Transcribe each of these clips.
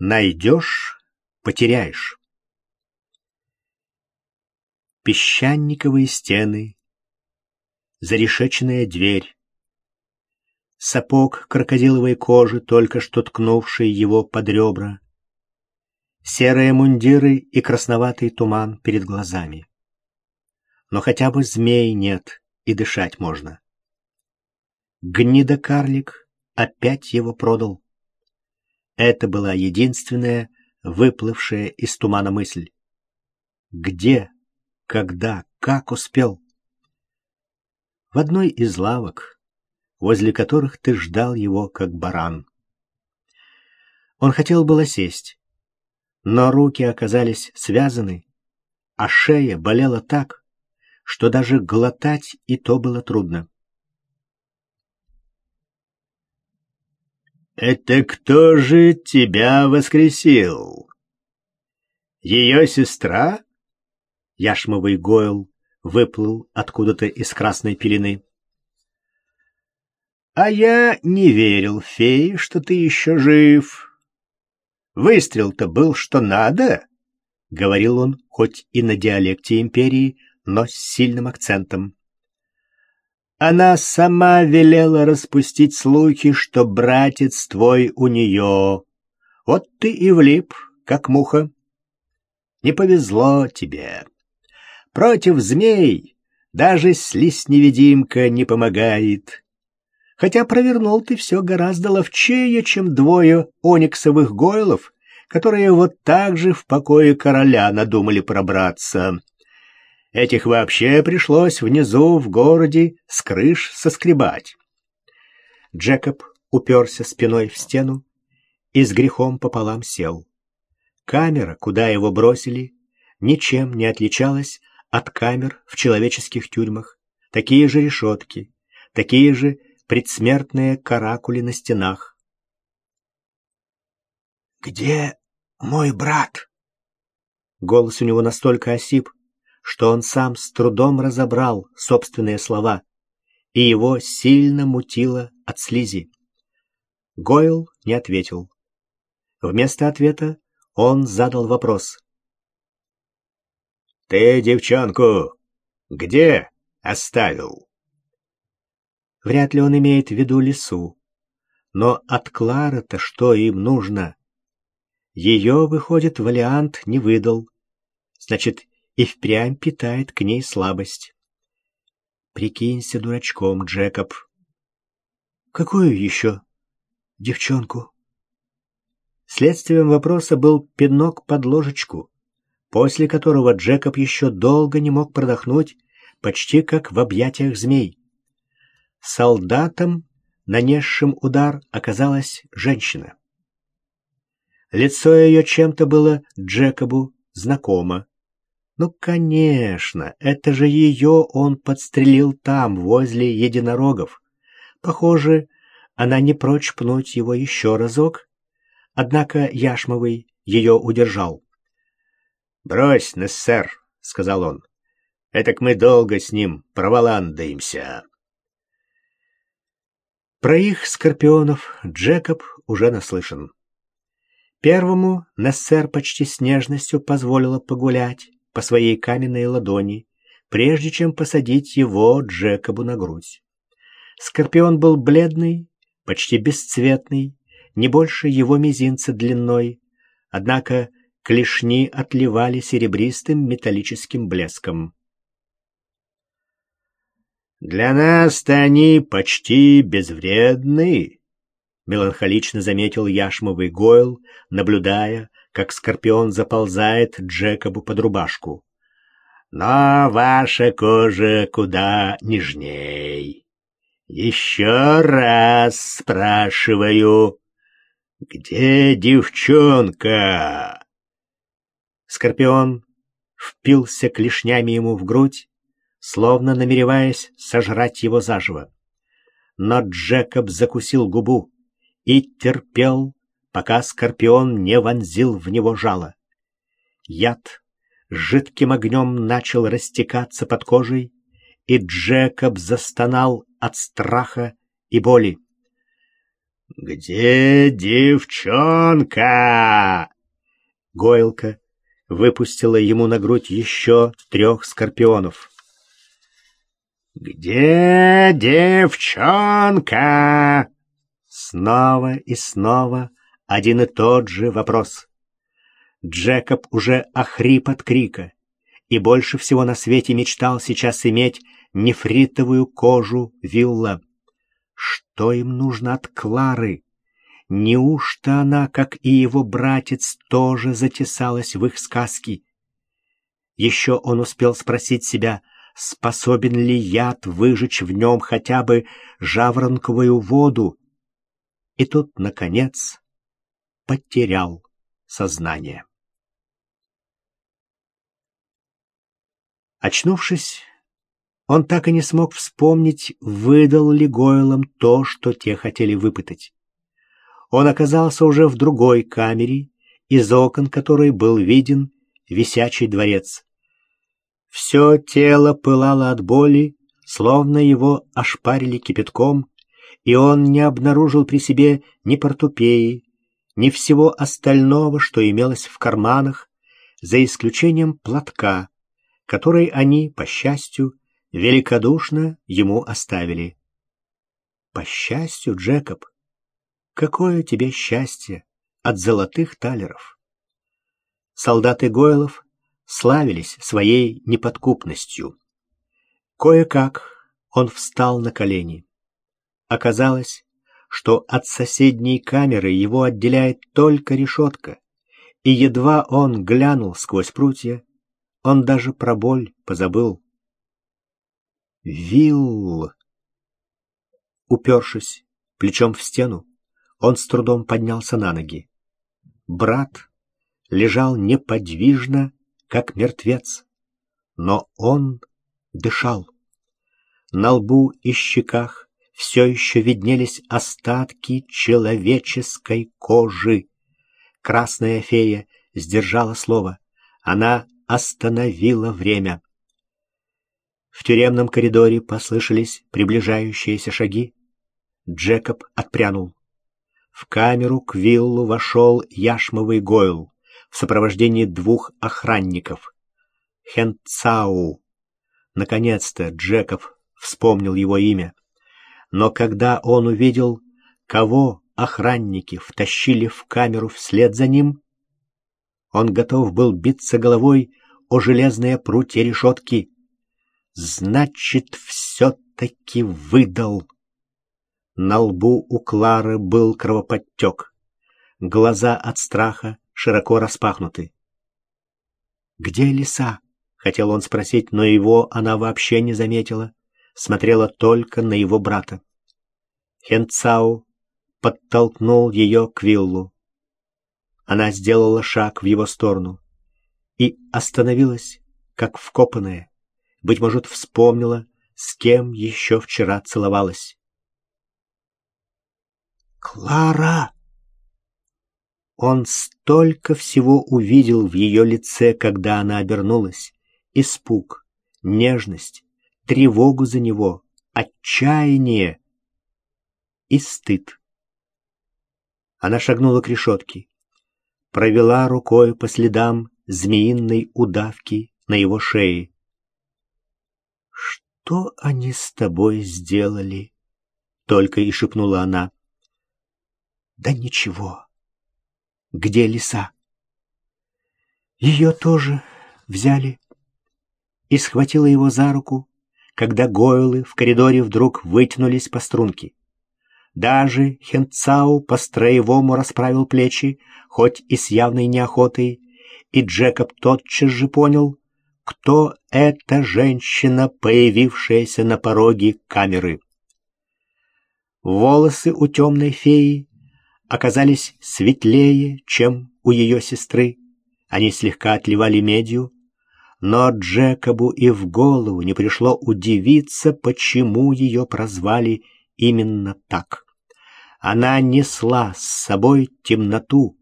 Найдешь — потеряешь. Песчаниковые стены, зарешеченная дверь, сапог крокодиловой кожи, только что ткнувший его под ребра, серые мундиры и красноватый туман перед глазами. Но хотя бы змей нет, и дышать можно. Гнидокарлик опять его продал. Это была единственная выплывшая из тумана мысль. Где, когда, как успел? В одной из лавок, возле которых ты ждал его, как баран. Он хотел было сесть, но руки оказались связаны, а шея болела так, что даже глотать и то было трудно. «Это кто же тебя воскресил? Ее сестра?» Яшмовый Гойл выплыл откуда-то из красной пелены. «А я не верил, фей, что ты еще жив. Выстрел-то был что надо», — говорил он, хоть и на диалекте империи, но с сильным акцентом. Она сама велела распустить слухи, что братец твой у нее. Вот ты и влип, как муха. Не повезло тебе. Против змей даже слизь-невидимка не помогает. Хотя провернул ты все гораздо ловчее, чем двое ониксовых гойлов, которые вот так же в покое короля надумали пробраться. Этих вообще пришлось внизу в городе с крыш соскребать. Джекоб уперся спиной в стену и с грехом пополам сел. Камера, куда его бросили, ничем не отличалась от камер в человеческих тюрьмах. Такие же решетки, такие же предсмертные каракули на стенах. «Где мой брат?» Голос у него настолько осип, что он сам с трудом разобрал собственные слова, и его сильно мутило от слизи. Гойл не ответил. Вместо ответа он задал вопрос. «Ты девчонку где оставил?» Вряд ли он имеет в виду лесу. Но от Клары-то что им нужно? Ее, выходит, Валиант не выдал. Значит, и впрямь питает к ней слабость. Прикинься дурачком, Джекоб. Какую еще девчонку? Следствием вопроса был пинок под ложечку, после которого Джекоб еще долго не мог продохнуть, почти как в объятиях змей. Солдатом, нанесшим удар, оказалась женщина. Лицо ее чем-то было Джекобу знакомо. Ну, конечно, это же ее он подстрелил там, возле единорогов. Похоже, она не прочь пнуть его еще разок. Однако Яшмовый ее удержал. «Брось, Нессер», — сказал он. «Этак мы долго с ним проволандаемся». Про их скорпионов Джекоб уже наслышан. Первому Нессер почти с нежностью позволила погулять по своей каменной ладони, прежде чем посадить его Джекобу на грудь. Скорпион был бледный, почти бесцветный, не больше его мизинца длиной, однако клешни отливали серебристым металлическим блеском. «Для нас-то они почти безвредны», — меланхолично заметил яшмовый Гойл, наблюдая, как скорпион заползает Джекобу под рубашку. «Но ваша кожа куда нежней. Еще раз спрашиваю, где девчонка?» Скорпион впился клешнями ему в грудь, словно намереваясь сожрать его заживо. Но Джекоб закусил губу и терпел, пока скорпион не вонзил в него жало. Яд жидким огнем начал растекаться под кожей, и Джекоб застонал от страха и боли. «Где девчонка?» Гойлка выпустила ему на грудь еще трех скорпионов. «Где девчонка?» Снова и снова один и тот же вопрос. Джекоб уже охрип от крика и больше всего на свете мечтал сейчас иметь нефритовую кожу вилла. Что им нужно от Клары? Неужто она, как и его братец, тоже затесалась в их сказки? Еще он успел спросить себя, способен ли яд выжечь в нем хотя бы жаворонковую воду. И тут, наконец, потерял сознание. Очнувшись, он так и не смог вспомнить, выдал ли Гойлам то, что те хотели выпытать. Он оказался уже в другой камере, из окон которой был виден висячий дворец. Все тело пылало от боли, словно его ошпарили кипятком, и он не обнаружил при себе ни портупеи, ни всего остального, что имелось в карманах, за исключением платка, который они, по счастью, великодушно ему оставили. По счастью, Джекоб, какое тебе счастье от золотых талеров. Солдаты Гойлов славились своей неподкупностью. Кое-как он встал на колени. Оказалось, что от соседней камеры его отделяет только решетка, и едва он глянул сквозь прутья, он даже про боль позабыл. Вилл! Упершись плечом в стену, он с трудом поднялся на ноги. Брат лежал неподвижно, как мертвец, но он дышал. На лбу и щеках все еще виднелись остатки человеческой кожи. Красная фея сдержала слово. Она остановила время. В тюремном коридоре послышались приближающиеся шаги. Джекоб отпрянул. В камеру к виллу вошел яшмовый Гойл в сопровождении двух охранников. Хенцау. Наконец-то Джекоб вспомнил его имя. Но когда он увидел, кого охранники втащили в камеру вслед за ним, он готов был биться головой о железные прутья решетки. Значит, все-таки выдал. На лбу у Клары был кровоподтек. Глаза от страха широко распахнуты. «Где лиса?» — хотел он спросить, но его она вообще не заметила, смотрела только на его брата. Хенцау подтолкнул ее к виллу. Она сделала шаг в его сторону и остановилась, как вкопанная быть может, вспомнила, с кем еще вчера целовалась. «Клара!» Он столько всего увидел в ее лице, когда она обернулась. Испуг, нежность, тревогу за него, отчаяние и стыд. Она шагнула к решетке, провела рукой по следам змеиной удавки на его шее. «Что они с тобой сделали?» — только и шепнула она. «Да ничего. Где лиса?» Ее тоже взяли и схватила его за руку, когда гойлы в коридоре вдруг вытянулись по струнке. Даже Хенцау по-строевому расправил плечи, хоть и с явной неохотой, и Джекоб тотчас же понял, кто эта женщина, появившаяся на пороге камеры. Волосы у темной феи оказались светлее, чем у ее сестры. Они слегка отливали медью, но Джекобу и в голову не пришло удивиться, почему ее прозвали именно так. Она несла с собой темноту,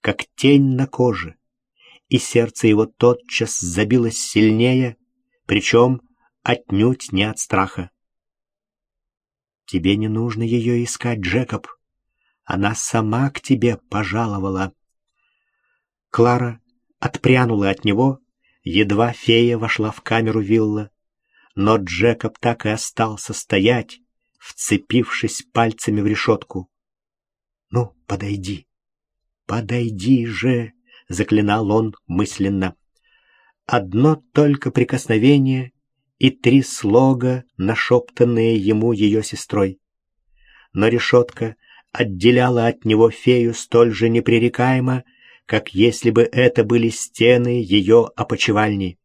как тень на коже, и сердце его тотчас забилось сильнее, причем отнюдь не от страха. «Тебе не нужно ее искать, Джекоб. Она сама к тебе пожаловала. Клара отпрянула от него, едва фея вошла в камеру вилла, но Джекоб так и остался стоять, вцепившись пальцами в решетку. «Ну, подойди, подойди же!» — заклинал он мысленно. Одно только прикосновение и три слога, нашептанные ему ее сестрой. Но решетка отделяла от него фею столь же непререкаемо, как если бы это были стены ее опочивальни.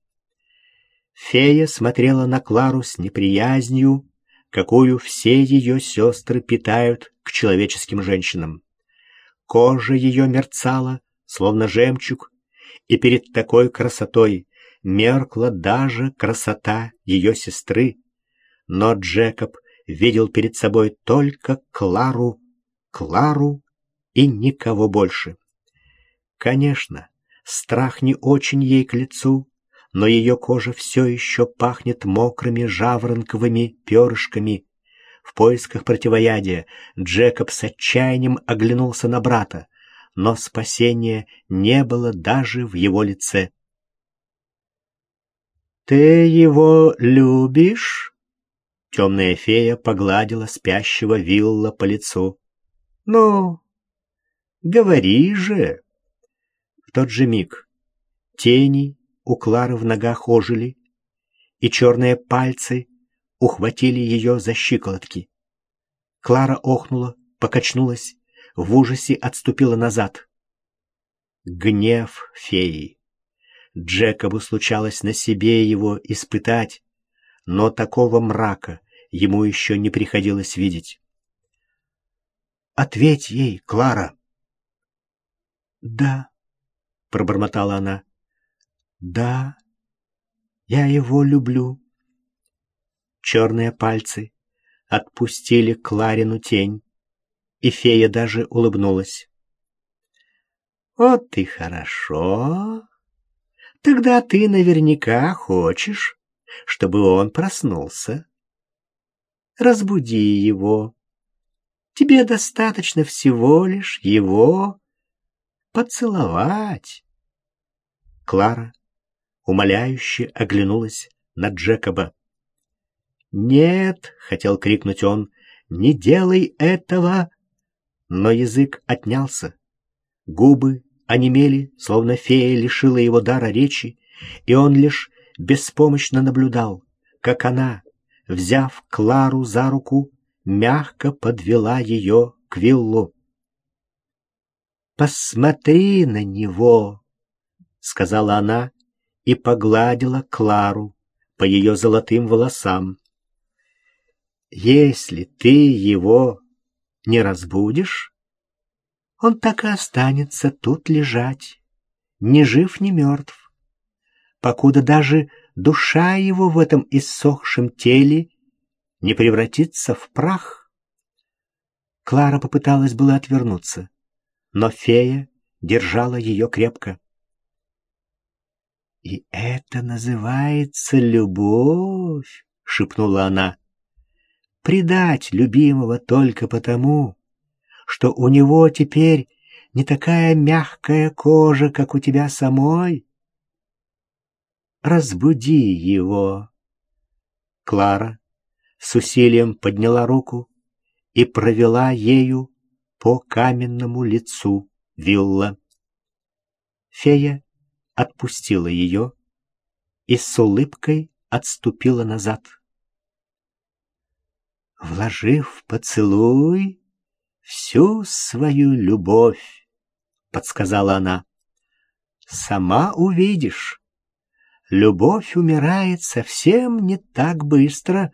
Фея смотрела на Клару с неприязнью, какую все ее сестры питают к человеческим женщинам. Кожа ее мерцала, словно жемчуг, и перед такой красотой меркла даже красота ее сестры. Но Джекоб видел перед собой только Клару, Клару и никого больше. Конечно, страх не очень ей к лицу, но ее кожа все еще пахнет мокрыми жаворонковыми перышками. В поисках противоядия Джекоб с отчаянием оглянулся на брата, но спасения не было даже в его лице. «Ты его любишь?» Темная фея погладила спящего Вилла по лицу. «Ну, говори же!» Тот же миг тени у Клары в ногах ожили, и черные пальцы ухватили ее за щиколотки. Клара охнула, покачнулась, в ужасе отступила назад. Гнев феи. Джекобу случалось на себе его испытать, но такого мрака ему еще не приходилось видеть. «Ответь ей, Клара!» «Да», — пробормотала она. Да, я его люблю. Черные пальцы отпустили Кларину тень, и фея даже улыбнулась. Вот и хорошо. Тогда ты наверняка хочешь, чтобы он проснулся. Разбуди его. Тебе достаточно всего лишь его поцеловать. Клара умоляюще оглянулась на Джекоба. «Нет!» — хотел крикнуть он. «Не делай этого!» Но язык отнялся. Губы онемели, словно фея лишила его дара речи, и он лишь беспомощно наблюдал, как она, взяв Клару за руку, мягко подвела ее к виллу. «Посмотри на него!» — сказала она, и погладила Клару по ее золотым волосам. «Если ты его не разбудишь, он так и останется тут лежать, ни жив, ни мертв, покуда даже душа его в этом иссохшем теле не превратится в прах». Клара попыталась было отвернуться, но фея держала ее крепко. «И это называется любовь!» — шепнула она. «Предать любимого только потому, что у него теперь не такая мягкая кожа, как у тебя самой? Разбуди его!» Клара с усилием подняла руку и провела ею по каменному лицу вилла. Фея отпустила ее и с улыбкой отступила назад. Вложив поцелуй всю свою любовь, подсказала она, сама увидишь, любовь умирает совсем не так быстро,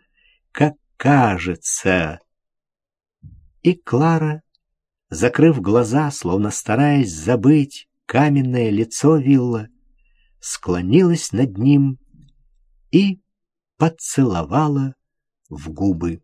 как кажется. И Клара, закрыв глаза, словно стараясь забыть, каменное лицо Вилла, склонилась над ним и поцеловала в губы.